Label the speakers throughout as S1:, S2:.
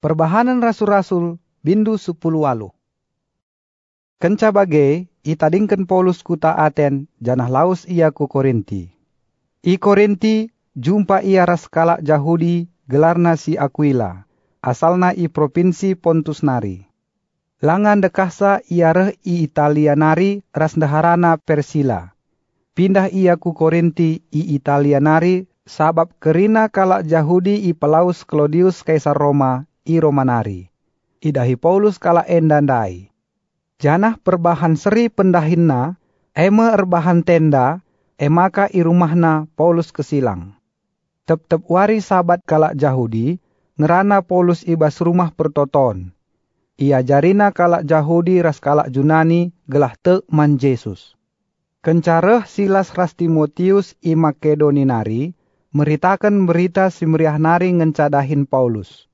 S1: Perbahanan Rasul-Rasul Bindu 10 walu. Kenca bage, itadingken Paulus kuta Aten, janah laus ia ku Korinti. I Korinti, jumpa ia ras kalak Jahudi, gelarna si Aquila, asalna i provinsi Pontus nari. Langan dekasa ia reh i Italia nari, ras daharana Persila. Pindah ia ku Korinti i Italia nari, sabab kerina kalak Jahudi i pelaus Claudius Kaisar Roma i Romanari. Idahi Paulus kala endandai. Janah perbahan seri pendahinna, eme erbahan tenda, emaka i rumahna Paulus kesilang. Tep-tep wari sabat kala Jahudi, ngerana Paulus ibas rumah pertoton. Ia jarina kala Jahudi ras kala Junani gelah te man Yesus. Kencareh Silas ras Timotius i Makedoninari, meritakan berita si meriah nari ngencadahin Paulus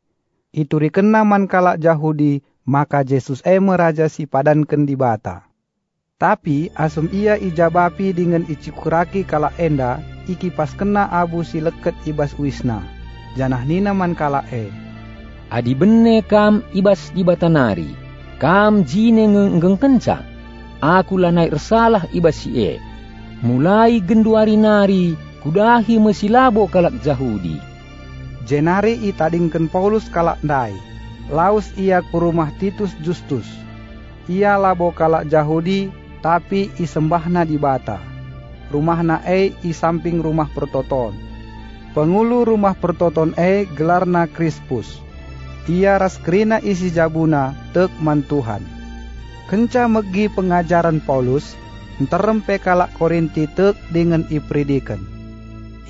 S1: itu rikena man kalak Jahudi, maka Yesus e meraja si padan kendi bata. Tapi asum ia ijabapi dengan icikuraki kalak enda, iki pas kena abu si leket ibas wisna. Janah nina man kalak e.
S2: Adi benne kam ibas di batanari, kam jine ngeng kenca. Aku lanai ersalah ibas si e. Mulai genduari nari, kudahi mesilabo kalak Jahudi
S1: Jenari itadingken Paulus kalak dai. Laus ia ke rumah Titus Justus. Ia labo kalak Jahudi, tapi isembahna di bata. Rumahna e i samping rumah pertoton. Pengulu rumah pertoton e gelarna Crispus. Ia raskrina isi jabuna tek mantuhan. Kenca megi pengajaran Paulus, enterempe kalak Korinti tek dengan ipridikan.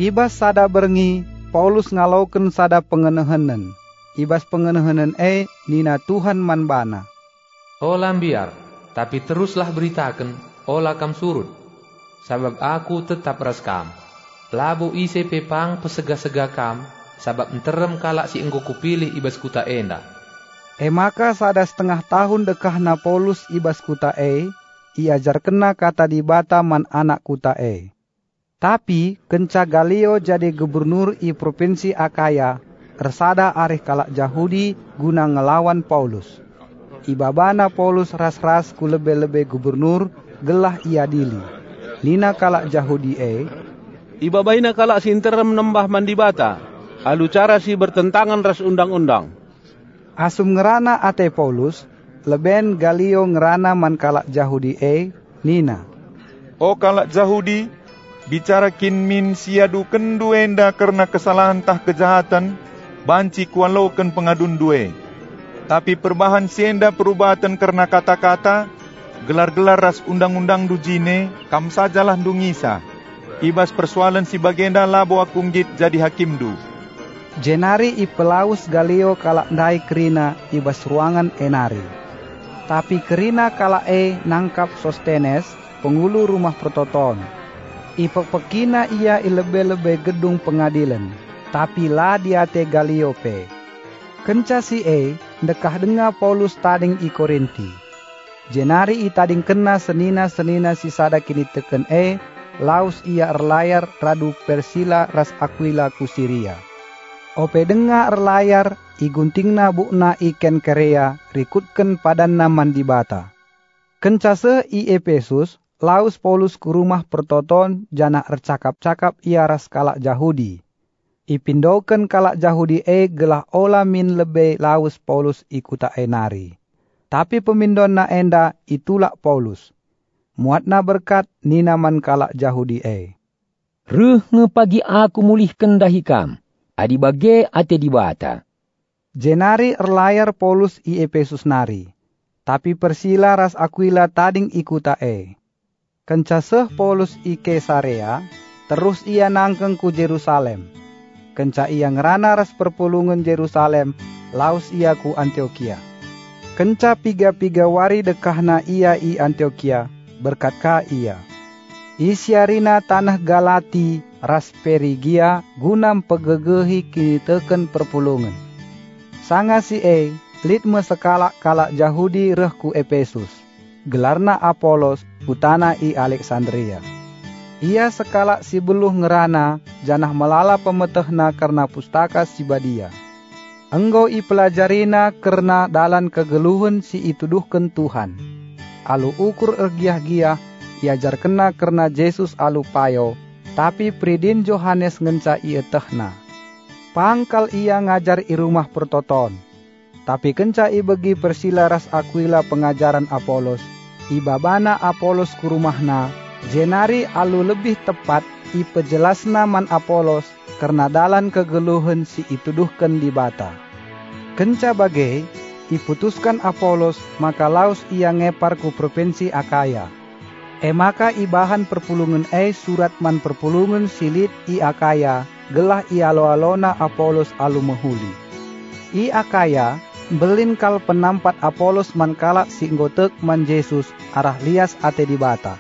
S1: Ibas sada berengi Paulus ngalauken sada pengenehanan. Ibas pengenehanan e nina Tuhan manbana.
S3: Olah biar, tapi teruslah beritakan, olah kam surut. Sabab aku tetap ras kam. Labu ise pepang pesega-sega kam, sabab enterem kalak si engkau kupilih ibas kuta enda.
S1: E maka sada setengah tahun dekahna Paulus ibas kuta e, iajar kena kata di bata man anak kuta e. Tapi kenca Galio jadi gubernur i provinsi Akaya, kersada arih kalak Jahudi guna ngelawan Paulus. Ibabana Paulus ras-ras ku lebe-lebe gubernur gelah ia dili. Nina kalak Jahudi e.
S4: Ibabaina kalak sinterem nembah mandi bata. Alu cara si bertentangan ras undang-undang.
S1: Asum ngerana ate Paulus, leben Galio ngerana man kalak Jahudi e, Nina.
S5: O kalak Jahudi, bicara kin min siadu kenduenda karena kesalahan tah kejahatan, banci kualoken pengadun due. Tapi perbahan sienda perubatan karena kata-kata, gelar-gelar ras undang-undang dujine, kam sajalah dungisa. Ibas persoalan si bagenda labo akunggit jadi hakim du.
S1: Jenari i pelaus Galio kalak ndai kerina ibas ruangan enari. Tapi kerina kalak e nangkap Sostenes, pengulu rumah pertoton ipekpekina ia ilebe-lebe gedung pengadilan, tapi la diate Galiope. Kenca si e, dekah denga Paulus tading i Korinti. Jenari i tading kena senina-senina si sada kini teken e, laus ia erlayar radu Persila ras Aquila ku Siria. Ope denga erlayar, i guntingna bukna iken kerea, rikutken padan naman di bata. Kenca se i Efesus, Laus Paulus ke rumah pertoton jana ercakap-cakap ia ras kalak Jahudi. Ipindoken kalak Jahudi e gelah ola min lebe laus Paulus ikuta enari. Tapi pemindon na enda itulak Paulus. Muatna berkat nina man kalak Jahudi e.
S2: Ruh ngepagi aku mulihkan dahikam. Adi bage ate dibata.
S1: Jenari erlayar Paulus i Efesus nari. Tapi persila ras Aquila tading ikuta e. Kencaseh Paulus i Kesarea, terus ia nangkeng ku Jerusalem. Kenca ia ngerana ras perpulungan Jerusalem, laus ia ku Antioquia. Kenca piga-piga wari dekahna ia i Antioquia, berkat ka ia. Isyarina tanah Galati ras Perigia gunam pegegehi kini teken perpulungan. Sanga si e, litme sekalak kalak Jahudi reh ku Epesus. Gelarna Apolos Putana i Alexandria. Ia sekala si beluh ngerana, janah melala pemetehna karena pustaka si badia. Enggo i pelajarina karena dalan kegeluhun si ituduhkan Tuhan. Alu ukur ergiah-giah, iajar kena karena Yesus alu payo, tapi pridin Johannes ngenca ietehna. Pangkal ia ngajar i rumah pertoton. Tapi kenca i begi persilaras Aquila pengajaran Apolos. Ibabana Apolos ku rumahna, jenari alu lebih tepat i pejelasna man Apolos karena dalan kegeluhan si ituduhkan di bata. Kenca bagai, iputuskan Apolos maka laus ia ngepar ku provinsi Akaya E maka ibahan perpulungan e surat man perpulungan silit i akaya gelah i alo-alona Apolos alu mehuli. I akaya belin kal penampat Apolos man kalak si ngotek man Yesus arah lias ate di bata.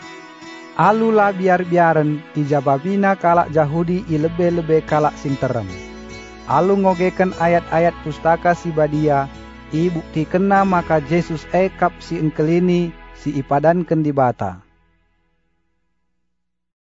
S1: Alu la biar-biaren i jababina kalak Yahudi i lebe-lebe kalak sing terem. Alu ngogekan ayat-ayat pustaka si badia i bukti kena maka Yesus ekap si engkelini si ipadankan di bata